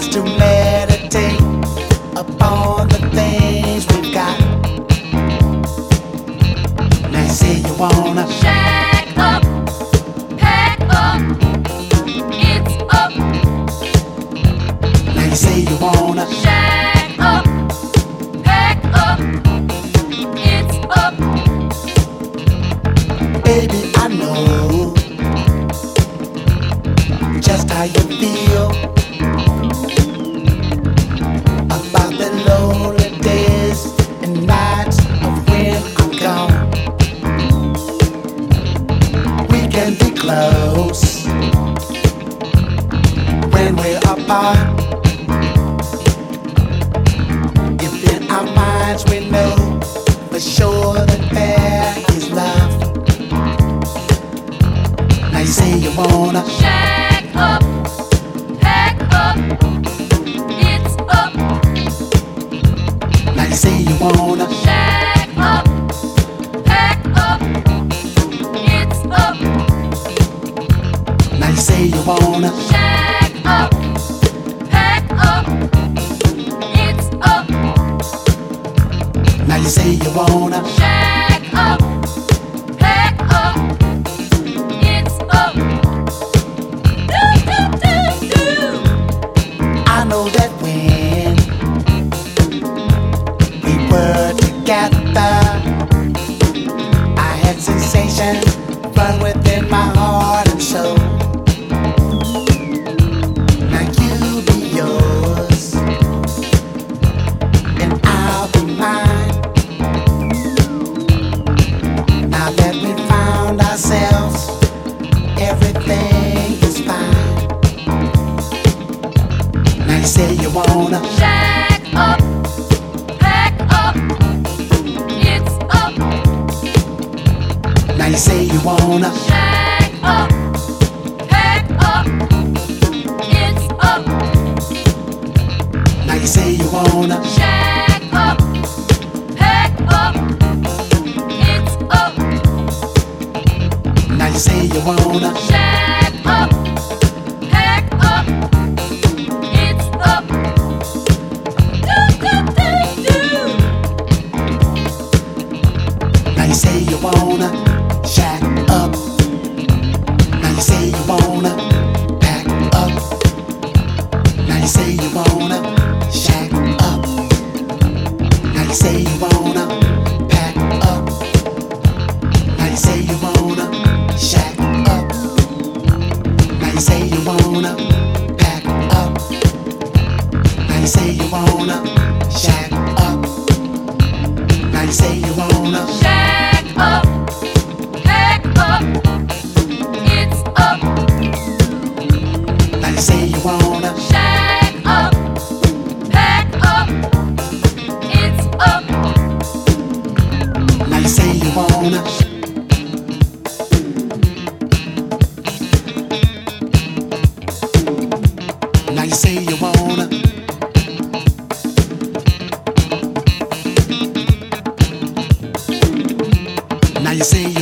to meditate upon the things we got. Now say you wanna up, pack up, it's up. Now say you wanna up, pack up, it's up. Baby, I know just how you feel. microphone. Shag up, pack up, it's up. Now you say you wanna shag up, pack up, it's up. Do do do do. I know that. Now you say you wanna. Up, pack up, it's up. Now you say you wanna. Up, pack up, it's up. Now you say you wanna. Shack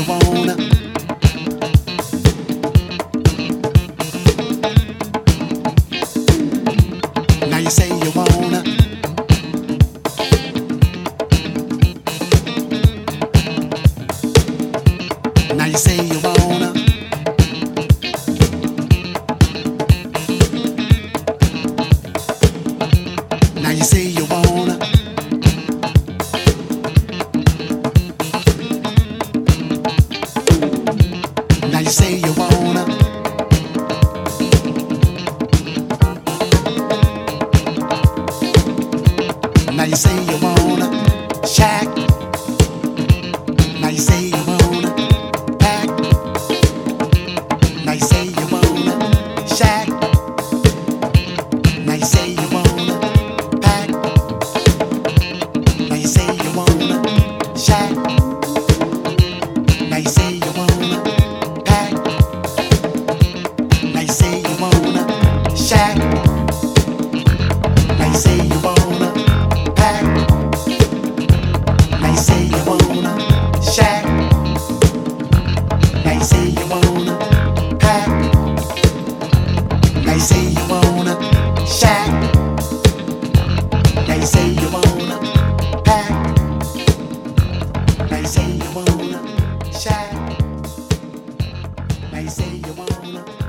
marijuana Now say you wanna shack. Now say you wanna pack. Now say you wanna shack. Now say you wanna.